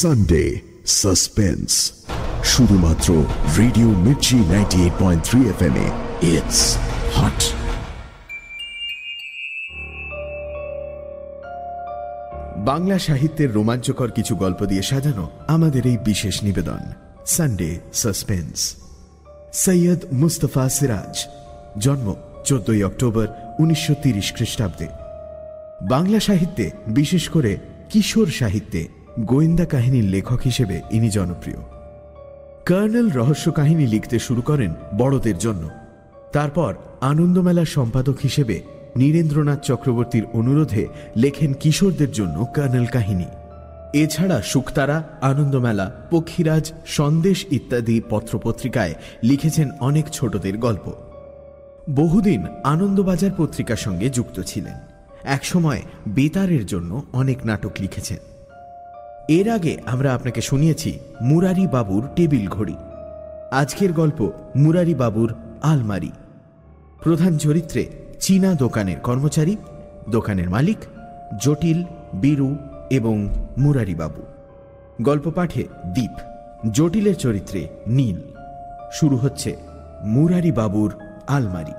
Sunday suspense শুধুমাত্র radio Mirchi ninety eight point three F M it's hot Bangla সাহিত্যের রোমাঞ্চকর কিছু গল্প দিয়ে সাজানো আমাদের এই বিশেষ নিবেদন। Sunday Suspense Syed Mustafa Siraj. জন্ম চোদ্দই অক্টোবর উনিশশো তিরিশ খ্রিস্টাব্দে। বাংলা সাহিত্যে বিশেষ করে কিশোর সাহিত্যে গোয়েন্দা কাহিনীর লেখক হিসেবে ইনি জনপ্রিয়। কর্নেল রহস্য কাহিনী লিখতে শুরু করেন বড়দের জন্য। তারপর আনন্দমেলার সম্পাদক হিসেবে নীরেন্দ্রনাথ চক্রবর্তীর অনুরোধে লেখেন কিশোরদের জন্য কর্নেল কাহিনী। এছাড়া শুকতারা আনন্দমেলা, পক্ষীরাজ, সন্দেশ ইত্যাদি পত্রপত্রিকায় লিখেছেন অনেক ছোটদের গল্প। বহুদিন আনন্দবাজার পত্রিকার সঙ্গে যুক্ত ছিলেন। একসময় বেতারের জন্য অনেক নাটক লিখেছেন। এর আগে আমরা আপনাকে শুনিয়েছি মুরারি বাবুর টেবিল ঘড়ি। আজকের গল্প মুরারি বাবুর আলমারি। প্রধান চরিত্রে চীনা দোকানের কর্মচারী, দোকানের মালিক, জটিল, বীরু এবং মুরারি বাবু। গল্প পাঠে দ্বীপ জটিলের চরিত্রে নীল। শুরু হচ্ছে মুরারি বাবুর আলমারি।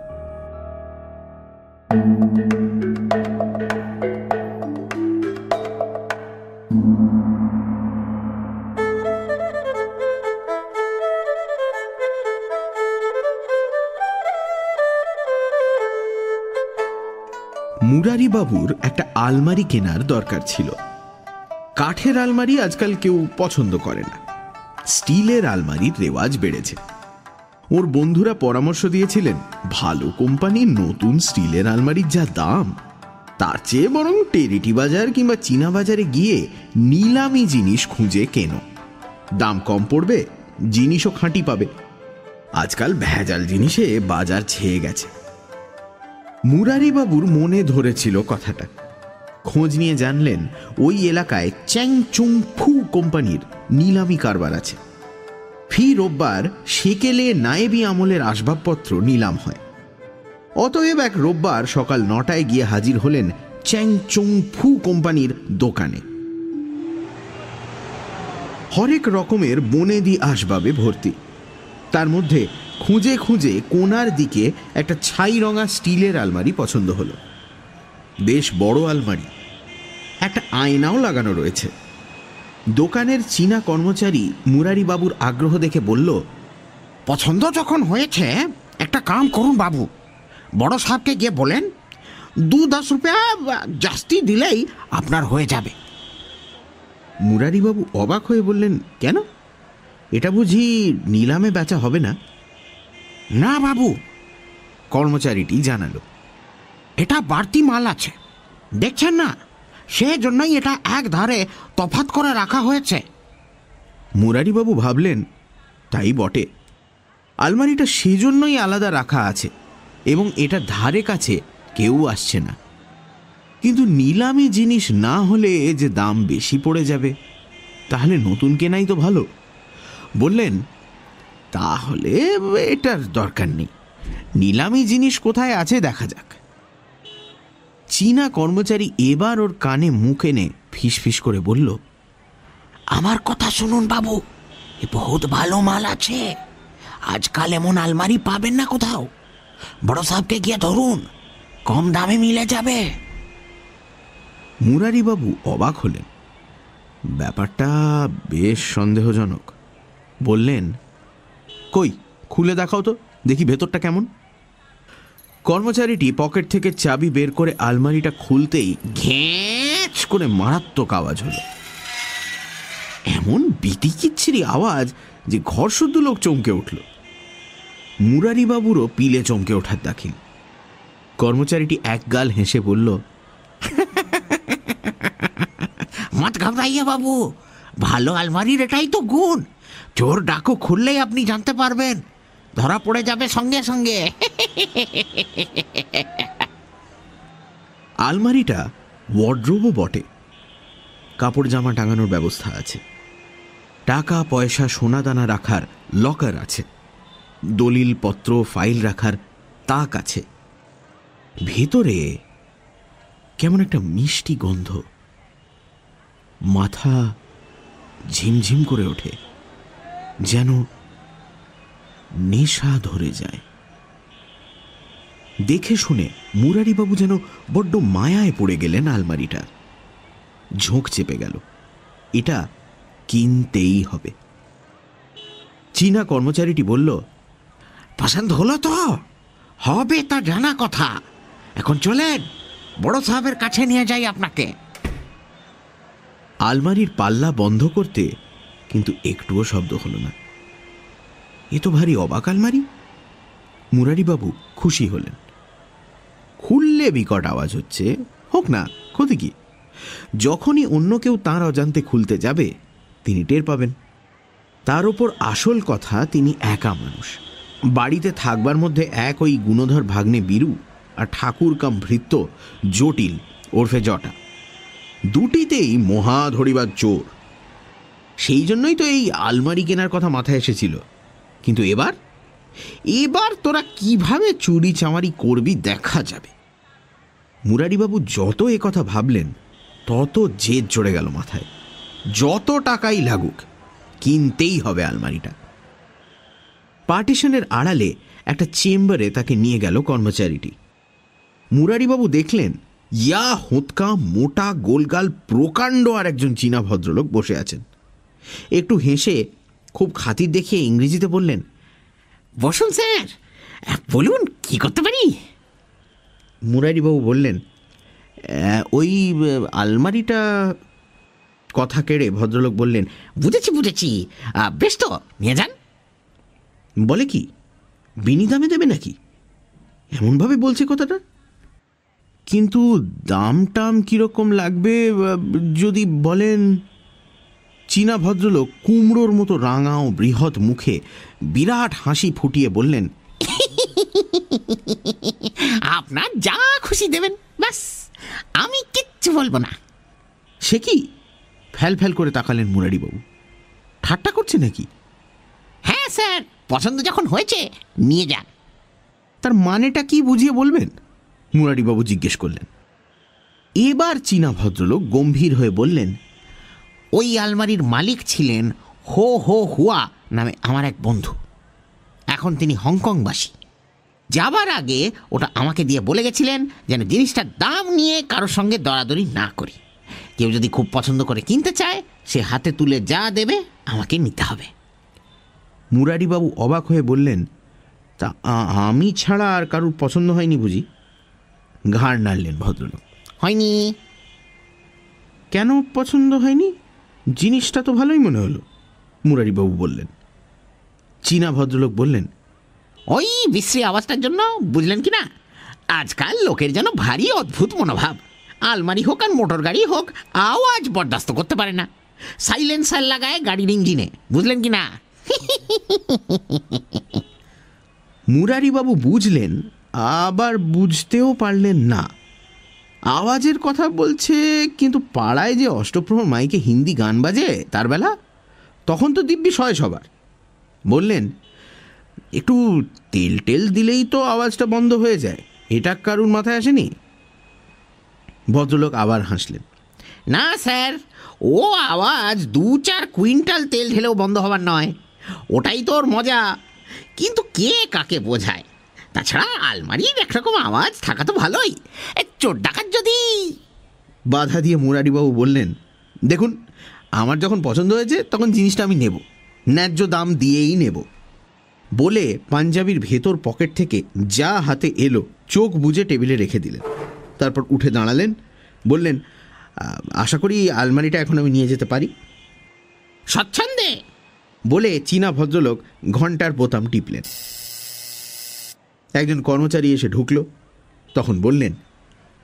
মুরারি বাবুর একটা আলমারি কেনার দরকার ছিল। কাঠের আলমারি আজকাল কেউ পছন্দ করে না। স্টিলের আলমারির রেওয়াজ বেড়েছে। ওর বন্ধুরা পরামর্শ দিয়েছিলেন, ভালো কোম্পানির নতুন স্টিলের আলমারির যা দাম, তার চেয়ে বরং টেরিটি বাজার কিংবা চীনা বাজারে গিয়ে নিলামি জিনিস খুঁজে কেনো। দাম কম পড়বে, জিনিসও খাঁটি পাবে। আজকাল ভেজাল জিনিসে বাজার ছেয়ে গেছে। মুরারিবাবুর মনে ধরেছিল কথাটা। খোঁজ নিয়ে জানলেন, ওই এলাকায় চ্যাং চুং ফু কোম্পানির নিলামি কারবার আছে। ফি রোববার সেকেলে নায়েবি আমলের আসবাবপত্র নিলাম হয়। অতএব এক রোববার সকাল নটায় গিয়ে হাজির হলেন চ্যাং চুং ফু কোম্পানির দোকানে। হরেক রকমের বনেদি আসবাবে ভর্তি। তার মধ্যে খুঁজে খুঁজে কোনার দিকে একটা ছাই রঙা স্টিলের আলমারি পছন্দ হলো। বেশ বড় আলমারি। একটা আয়নাও লাগানো রয়েছে। দোকানের চীনা কর্মচারী মুরারি বাবুর আগ্রহ দেখে বলল, পছন্দ যখন হয়েছে, একটা কাম করুন বাবু। বড় সাহেবকে গিয়ে বলেন, দু দশ রুপিয়া জাস্তি দিলেই আপনার হয়ে যাবে। মুরারিবাবু অবাক হয়ে বললেন, কেন? এটা বুঝি নিলামে বেচা হবে না? না বাবু, কর্মচারীটি জানালো, এটা বাড়তি মাল আছে। দেখছেন না সেই জন্যই এটা এক ধারে তফাত করে রাখা হয়েছে। মুরারিবাবু ভাবলেন, তাই বটে। আলমারিটা সেজন্যই আলাদা রাখা আছে, এবং এটা ধারে কাছে কেউ আসছে না। কিন্তু নিলামি জিনিস না হলে যে দাম বেশি পড়ে যাবে, তাহলে নতুন কেনাই তো ভালো। বললেন তাহলে এটার দরকার নেই। নিলামি জিনিস কোথায় আছে দেখা যাক। চীনা কর্মচারী এবার ওর কানে মুখ এনে ফিস করে বলল আমার কথা শুনুন বাবু এ বহুত ভালো মাল আছে। আজকাল এমন আলমারি পাবেন না কোথাও। বড় সাহেবকে গিয়ে ধরুন কম দামে মিলে যাবে। মুরারিবাবু অবাক হলেন। ব্যাপারটা বেশ সন্দেহজনক। বললেন কই, খুলে দেখাও তো, দেখি ভেতরটা কেমন। কর্মচারীটি পকেট থেকে চাবি বের করে আলমারিটা খুলতেই ঘ্যাঁচ করে মারাত্মক আওয়াজ হলো। এমন বিতিকিচ্ছিরি আওয়াজ যে ঘর শুদ্ধ লোক চমকে উঠল। মুরারিবাবুরও পিলে চমকে ওঠার দাখিল। কর্মচারীটি এক গাল হেসে বলল মত ঘাবড়াইয়া বাবু, ভালো আলমারির এটাই তো গুণ। চোর ডাকু খুললেই আপনি জানতে পারবেন। ধরা পড়ে যাবে সঙ্গে সঙ্গে। আলমারিটা ওয়ার্ড্রোবও বটে। কাপড় জামা টাঙানোর ব্যবস্থা আছে। টাকা, পয়সা, সোনাদানা রাখার লকার আছে। দলিল পত্র ফাইল রাখার তাক আছে। ভেতরে কেমন একটা মিষ্টি গন্ধ। মাথা ঝিমঝিম করে ওঠে। যেন নেশা ধরে যায়। দেখে শুনে মুরারিবাবু যেন বড্ড মায়ায় পড়ে গেলেন আলমারিটা। ঝোঁক চেপে গেল। এটা কিনতেই হবে। চীনা কর্মচারীটি বলল, পছন্দ হলো তো? হবে তা জানা কথা। এখন চলেন, বড় সাহেবের কাছে নিয়ে যাই আপনাকে। আলমারির পাল্লা বন্ধ করতে কিন্তু একটুও শব্দ হলো না। এ তো ভারী অবাক আলমারি। মুরারিবাবু খুশি হলেন। খুললে বিকট আওয়াজ হচ্ছে। হোক না, ক্ষতি কি? যখনই অন্য কেউ তাঁর অজান্তে খুলতে যাবে, তিনি টের পাবেন। তার ওপর আসল কথা, তিনি একা মানুষ। বাড়িতে থাকবার মধ্যে এক ওই গুণধর ভাগ্নে বীরু আর ঠাকুর কাম ভৃত্য জটিল ওরফে জটা। দুটিতেই মহা ধরিবার চোর। সেই জন্যই তো এই আলমারি কেনার কথা মাথায় এসেছিল। কিন্তু এবার? এবার তোরা কীভাবে চুরি চামারি করবি দেখা যাবে। মুরারিবাবু যত এ কথা ভাবলেন, তত জেদ চড়ে গেল মাথায়। যত টাকাই লাগুক, কিনতেই হবে আলমারিটা। পার্টিশনের আড়ালে একটা চেম্বারে তাকে নিয়ে গেল কর্মচারীটি। মুরারিবাবু দেখলেন, ইয়া হোঁতকা মোটা গোলগাল প্রকাণ্ড আর একজন চীনা ভদ্রলোক বসে আছেন। একটু হেসে খুব খাতির দেখিয়ে ইংরেজিতে বললেন, বসুন স্যার বলুন, কি করতে পারি? মুরারিবাবু বললেন ওই আলমারিটা কথা কেড়ে ভদ্রলোক বললেন, বুঝেছি বুঝেছি বেশ তো, নিয়ে যান। বলে কি, বিনি দামে দেবে নাকি? এমনভাবে বলছে কথাটা? কিন্তু দাম টাম কীরকম লাগবে যদি বলেন? চীনা ভদ্রলোক কুমড়োর মতো রাঙা ও বৃহৎ মুখে বিরাট হাসি ফুটিয়ে বললেন আপনার যা খুশি দেবেন ব্যাস আমি কিচ্ছু বলব না। সে কি? ফ্যাল ফ্যাল করে তাকালেন মুরারিবাবু। ঠাট্টা করছে নাকি? হ্যাঁ স্যার পছন্দ যখন হয়েছে নিয়ে যান। তার মানেটা কি বুঝিয়ে বলবেন? মুরারিবাবু জিজ্ঞেস করলেন। এবার চীনা ভদ্রলোক গম্ভীর হয়ে বললেন ওই আলমারির মালিক ছিলেন হো হো হুয়া নামে আমার এক বন্ধু। এখন তিনি হংকংবাসী। যাবার আগে ওটা আমাকে দিয়ে বলে গেছিলেন যেন জিনিসটার দাম নিয়ে কারোর সঙ্গে দরাদরি না করি। কেউ যদি খুব পছন্দ করে কিনতে চায় সে হাতে তুলে যা দেবে আমাকে নিতে হবে। মুরারিবাবু অবাক হয়ে বললেন তা আমি ছাড়া আর কারুর পছন্দ হয়নি বুঝি? ঘাড় নাড়লেন ভদ্রলোক। হয়নি। কেন পছন্দ হয়নি? জিনিসটা তো ভালোই মনে হলো মুরারিবাবু বললেন। চীনা ভদ্রলোক বললেন ওই বিশ্রী আওয়াজটার জন্য বুঝলেন কি না? আজকাল লোকের যেন ভারী অদ্ভুত মনোভাব। আলমারি হোক আর মোটর গাড়ি হোক আওয়াজ বরদাস্ত করতে পারে না। সাইলেন্সার লাগায় গাড়ির ইঞ্জিনে বুঝলেন কি না? মুরারিবাবু বুঝলেন আবার বুঝতেও পারলেন না। আওয়াজের কথা বলছে, কিন্তু পাড়ায় যে অষ্টপ্রহর মাইকে হিন্দি গান বাজে তার বেলা, তখন তো দিব্যি সয় সবার। বললেন, একটু তেল টেল দিলেই তো আওয়াজটা বন্ধ হয়ে যায়, এটা কারুর মাথায় আসেনি? ভদ্রলোক আবার হাসলেন, না স্যার, ও আওয়াজ দু চার কুইন্টাল তেল ঢেলেও বন্ধ হবার নয়, ওটাই তোর মজা, কিন্তু কে কাকে বোঝায়? তাছাড়া আলমারির একরকম আওয়াজ থাকা তো ভালোই। চোর ডাকাত যদি। বাধা দিয়ে মুরারিবাবু বললেন দেখুন আমার যখন পছন্দ হয়েছে তখন জিনিসটা আমি নেব। ন্যায্য দাম দিয়েই নেব। বলে পাঞ্জাবির ভেতর পকেট থেকে যা হাতে এলো চোখ বুজে টেবিলে রেখে দিলেন। তারপর উঠে দাঁড়ালেন বললেন আশা করি আলমারিটা এখন আমি নিয়ে যেতে পারি? স্বচ্ছন্দে। বলে চীনা ভদ্রলোক ঘণ্টার বোতাম টিপলেন। একজন কর্মচারী এসে ঢুকলো। তখন বললেন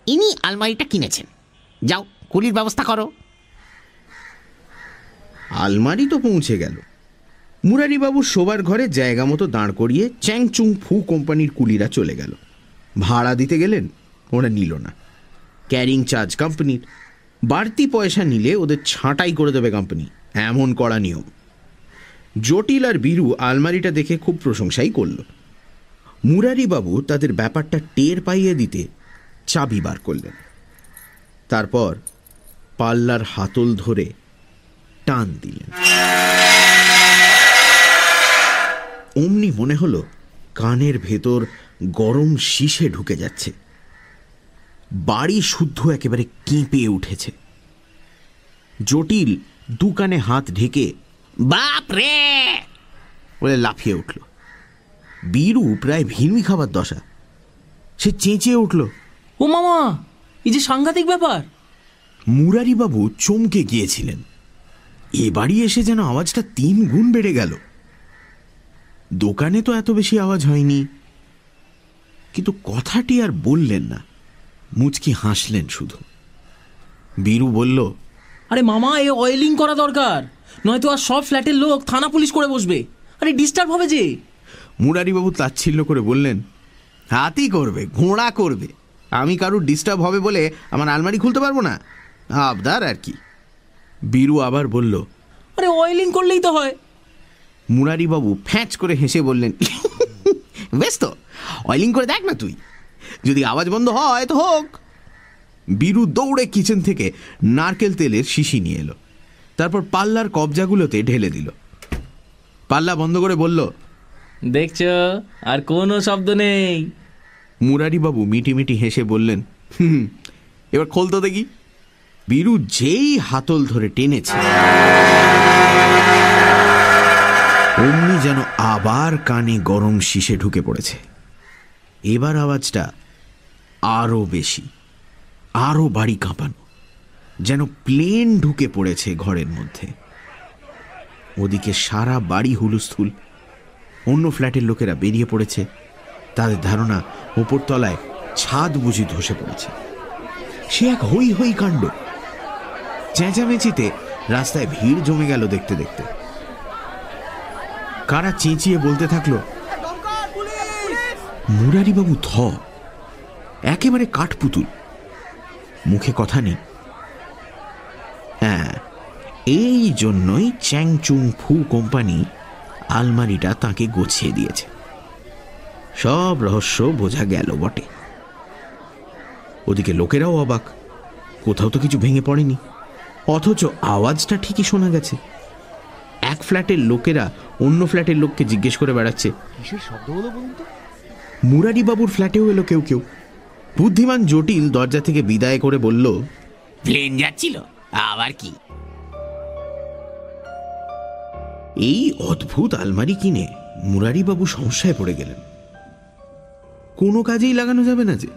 ইনি আলমারিটা কিনেছেন। যাও কুলির ব্যবস্থা করো। আলমারি তো পৌঁছে গেল। মুরারিবাবু শোবার ঘরে জায়গা মতো দাঁড় করিয়ে চ্যাংচুং ফু কোম্পানির কুলিরা চলে গেল। ভাড়া দিতে গেলেন ওরা নিল না। ক্যারিং চার্জ কোম্পানির। বাড়তি পয়সা নিলে ওদের ছাঁটাই করে দেবে কোম্পানি। এমন কড়া নিয়ম। জটিল আর বীরু আলমারিটা দেখে খুব প্রশংসাই করল। মুরারিবাবু তাদের ব্যাপারটা টের পাইয়ে দিতে চাবি বার করলেন। তারপর পাল্লার হাতল ধরে টান দিলেন। অমনি মনে হলো কানের ভেতর গরম শীষে ঢুকে যাচ্ছে। বাড়ি শুদ্ধ একেবারে কেঁপে উঠেছে। জটিল দু কানে হাত ঢেকে বাপ রে বলে লাফিয়ে উঠল। বীরু প্রায় ভিড়মি খাবার দশা। সে চেঁচিয়ে উঠল ও মামা এই যে সাংঘাতিক ব্যাপার। মুরারিবাবু চমকে গিয়েছিলেন। এ বাড়ি এসে যেন আওয়াজটা তিন গুণ বেড়ে গেল। দোকানে তো এত বেশি আওয়াজ হয়নি। কিন্তু কথাটি আর বললেন না মুচকি হাসলেন শুধু। বীরু বলল আরে মামা এ অয়েলিং করা দরকার। নয়তো আর সব ফ্ল্যাটের লোক থানা পুলিশ করে বসবে। আরে ডিস্টার্ব হবে যে। মুরারিবাবু তাচ্ছিল্য করে বললেন হাতি করবে ঘোড়া করবে। আমি কারুর ডিস্টার্ব হবে বলে আমার আলমারি খুলতে পারব না। আবদার আর কি। বীরু আবার বলল আরে অয়েলিং করলেই তো হয়। মুরারিবাবু ফ্যাঁচ করে হেসে বললেন বেশ তো অয়েলিং করে দেখ না তুই। যদি আওয়াজ বন্ধ হয় তো হোক। বীরু দৌড়ে কিচেন থেকে নারকেল তেলের শিশি নিয়ে এলো। তারপর পাল্লার কবজাগুলোতে ঢেলে দিল। পাল্লা বন্ধ করে বলল দেখছ? আর কোনো শব্দ নেই। মুরারিবাবু মিটি মিটি হেসে বললেন, হুম, এবার খোলতো দেখি। বীরু যেই হাতল ধরে টেনেছে, অমনি যেন আবার কানে গরম শীষে ঢুকে পড়েছে। এবার আওয়াজটা আরও বেশি, আরও বাড়ি কাঁপানো, যেন প্লেন ঢুকে পড়েছে ঘরের মধ্যে। ওদিকে সারা বাড়ি হুলুস্থুল। অন্য ফ্ল্যাটের লোকেরা বেরিয়ে পড়েছে। তাদের ধারণা ওপরতলায় ছাদ বুঝি ধসে পড়েছে। সে এক হই হই কাণ্ড। চেঁচামেচিতে রাস্তায় ভিড় জমে গেল দেখতে দেখতে। কারা চেঁচিয়ে বলতে থাকল, মুরারিবাবু থ, একেবারে কাঠপুতুল। মুখে কথা নেই। হ্যাঁ এই জন্যই চ্যাংচুং ফু কোম্পানি আলমারিটা তাকে গোছিয়ে দিয়েছে। সব রহস্য বোঝা গেল বটে। ওদিকে লোকেরাও অবাক। কোথাও তো কিছু ভেঙে পড়েনি। অথচ আওয়াজটা ঠিকই শোনা গেছে। এক ফ্ল্যাটের লোকেরা অন্য ফ্ল্যাটের লোককে জিজ্ঞেস করে বেড়াচ্ছে মুরারিবাবুর ফ্ল্যাটেও এলো কেউ কেউ। বুদ্ধিমান জটিল দরজা থেকে বিদায় করে বলল প্লেন যাচ্ছিল আবার কি? এই অদ্ভুত আলমারি কিনে মুরারিবাবু সমস্যায় পড়ে গেলেন। কোনো কাজেই লাগানো যাবে না যে।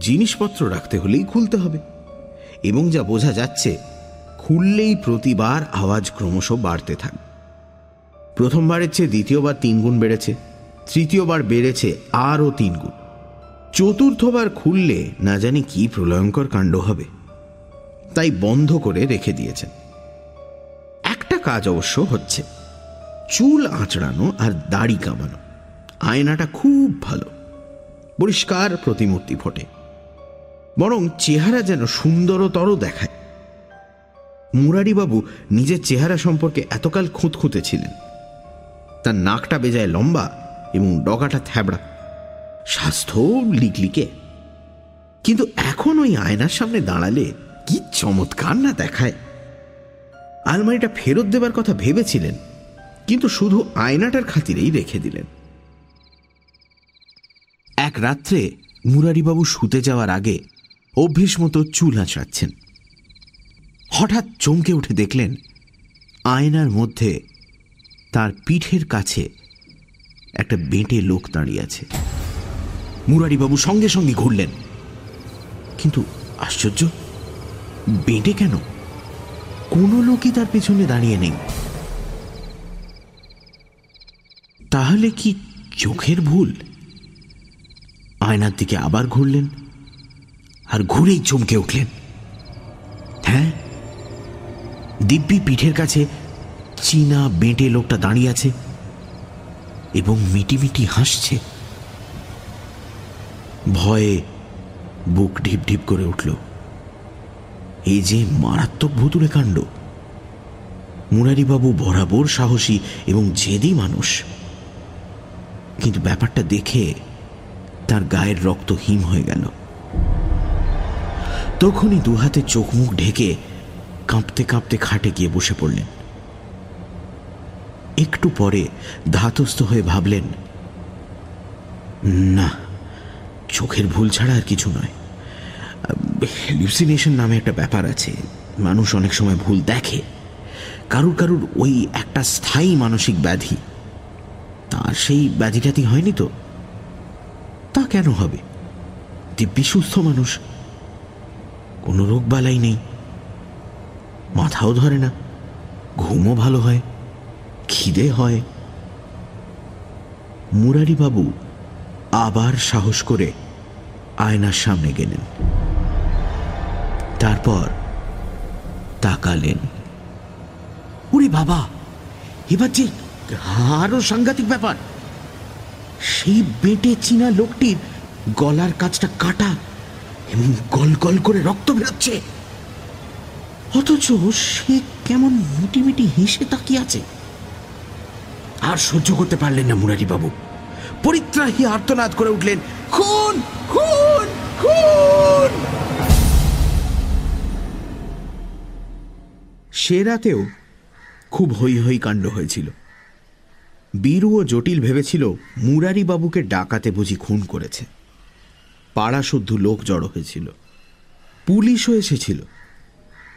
জিনিসপত্র রাখতে হলেই খুলতে হবে। এবং যা বোঝা যাচ্ছে, খুললেই প্রতিবার আওয়াজ ক্রমশ বাড়তে থাকবে প্রথমবারের চেয়ে দ্বিতীয়বার তিন গুণ বেড়েছে, তৃতীয়বার বেড়েছে আরও তিন গুণ চতুর্থবার খুললে না জানি কি প্রলয়ঙ্কর কাণ্ড হবে। তাই বন্ধ করে রেখে দিয়েছেন। কাজ অবশ্য হচ্ছে। চুল আঁচড়ানো আর দাড়ি কামানো, আয়নাটা খুব ভালো, পরিষ্কার প্রতিমূর্তি ফোটে বরং চেহারা যেন সুন্দরতর দেখায়। মুরারিবাবু নিজের চেহারা সম্পর্কে এতকাল খুঁতখুঁতে ছিলেন। তার নাকটা বেজায় লম্বা এবং ডগাটা থ্যাবড়া, স্বাস্থ্য লিকলিকে। কিন্তু এখন ওই আয়নার সামনে দাঁড়ালে কি চমৎকার না দেখায়। আলমারিটা ফেরত দেবার কথা ভেবেছিলেন, কিন্তু শুধু আয়নাটার খাতিরেই রেখে দিলেন। এক রাত্রে মুরারিবাবু শুতে যাওয়ার আগে অভ্যেস মতো চুল আঁচড়াচ্ছেন। হঠাৎ চমকে উঠে দেখলেন, আয়নার মধ্যে তার পিঠের কাছে একটা বেঁটে লোক দাঁড়িয়ে আছে। মুরারিবাবু সঙ্গে সঙ্গে ঘুরলেন। কিন্তু আশ্চর্য, বেঁটে কেন? কোনো লোকই তার পেছনে দাঁড়িয়ে নেই। তাহলে কি চোখের ভুল? আয়নার দিকে আবার ঘুরলেন আর ঘুরেই চমকে উঠলেন। হ্যাঁ দিব্যি পিঠের কাছে চীনা বেঁটে লোকটা দাঁড়িয়ে আছে এবং মিটিমিটি হাসছে। ভয়ে বুক ঢিপ ঢিপ করে উঠল। এই যে মারাত্মক ভুতুরে কাণ্ড। মুরারিবাবু বরাবর সাহসী এবং জেদি মানুষ। কিন্তু ব্যাপারটা দেখে তার গায়ের রক্ত হিম হয়ে গেল। তখনই দুহাতে চোখ মুখ ঢেকে কাঁপতে কাঁপতে খাটে গিয়ে বসে পড়লেন। একটু পরে ধাতস্থ হয়ে ভাবলেন, না, চোখের ভুল ছাড়া আর কিছু নয়। হ্যালিউসিনেশন নামে একটা ব্যাপার আছে। মানুষ অনেক সময় ভুল দেখে। কারুর কারুর ওই একটা স্থায়ী মানসিক ব্যাধি। তার সেই ব্যাধিটাতি হয়নি তো? তা কেন হবে? দিব্যি সুস্থ মানুষ। কোনো রোগ বালাই নেই। মাথাও ধরে না। ঘুমও ভালো হয়। খিদে হয়। মুরারিবাবু আবার সাহস করে আয়নার সামনে গেলেন। তারপর তাকালেন। ওরে বাবা, এবার যে আরও সাংঘাতিক ব্যাপার। সেই বেটে চিনা লোকটির গলার কাজটা কাটা এবং গল গল করে রক্ত বেরোচ্ছে। অথচ সে কেমন মিটিমিটি হেসে তাকিয়ে আছে। আর সহ্য করতে পারলেন না মুরারি বাবু পরিত্রাহী আর্তনাদ করে উঠলেন, খুন খুন খুন! সে রাতেও খুব হৈ হৈ কাণ্ড হয়েছিল। বীরু ও জটিল ভেবেছিল মুরারি বাবুকে ডাকাতে বুঝি খুন করেছে। পাড়া শুদ্ধ লোক জড়ো হয়েছিল। পুলিশও এসেছিল।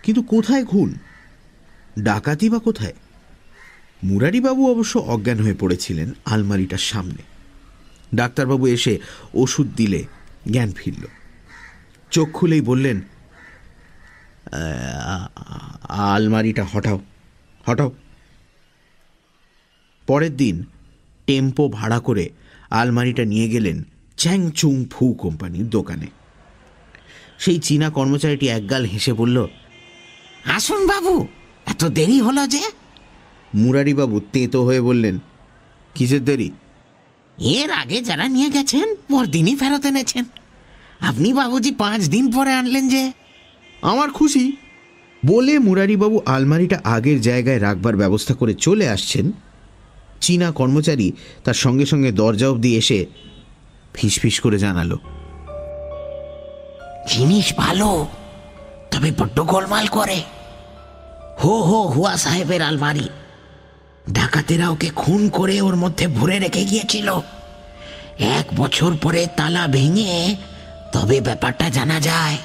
কিন্তু কোথায় খুন? ডাকাতি বা কোথায়? মুরারিবাবু অবশ্য অজ্ঞান হয়ে পড়েছিলেন আলমারিটার সামনে। ডাক্তারবাবু এসে ওষুধ দিলে জ্ঞান ফিরল। চোখ খুলেই বললেন "আ- আলমারিটা হটাও হটাও। পরের দিন টেম্পো ভাড়া করে আলমারিটা নিয়ে গেলেন চ্যাংচুং ফু কোম্পানির দোকানে। সেই চীনা কর্মচারীটি একগাল হেসে বলল, আসুন বাবু, এত দেরি হলো যে? মুরারিবাবু তেঁতো হয়ে বললেন, কিসের দেরি? এর আগে যারা নিয়ে গেছেন, পরদিনই ফেরত এনেছেন। আপনি বাবুজি পাঁচ দিন পরে আনলেন যে আমার খুশি। বলে মুরারিবাবু আলমারিটা আগের জায়গায় রাখবার ব্যবস্থা করে চলে আসছেন। চীনা কর্মচারী তার সঙ্গে সঙ্গে দরজা অবধি এসে ফিসফিস করে জানালো। জিনিস ভালো, তবে বড্ড গোলমাল করে। হো হো, হুয়া সাহেবের আলমারি। ডাকাতেরা ওকে খুন করে ওর মধ্যে ভরে রেখে গিয়েছিল। এক বছর পরে তালা ভেঙে তবে ব্যাপারটা জানা যায়।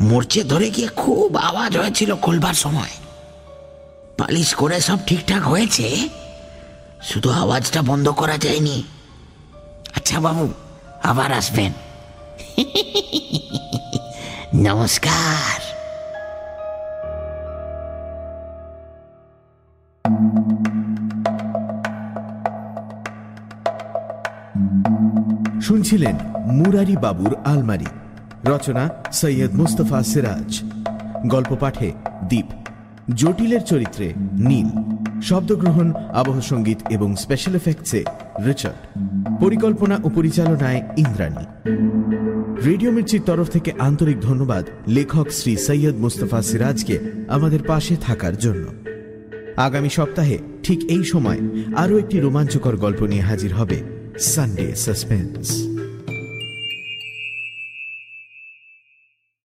মরচে ধরে গিয়ে খুব আওয়াজ হয়েছিল খোলবার সময়। পালিশ করে সব ঠিকঠাক হয়েছে, শুধু আওয়াজটা বন্ধ করা যায়নি। আচ্ছা বাবু, আবার আসবেন। নমস্কার। শুনছিলেন মুরারি বাবুর আলমারি। রচনা সৈয়দ মুস্তফা সিরাজ। গল্প পাঠে দ্বীপ জটিলের চরিত্রে নীল। শব্দগ্রহণ, আবহ সংগীত এবং স্পেশাল এফেক্টসে রিচার্ড। পরিকল্পনা ও পরিচালনায় ইন্দ্রাণী। রেডিও মির্চির তরফ থেকে আন্তরিক ধন্যবাদ লেখক শ্রী সৈয়দ মুস্তফা সিরাজকে আমাদের পাশে থাকার জন্য। আগামী সপ্তাহে ঠিক এই সময় আরও একটি রোমাঞ্চকর গল্প নিয়ে হাজির হবে সানডে সাসপেন্স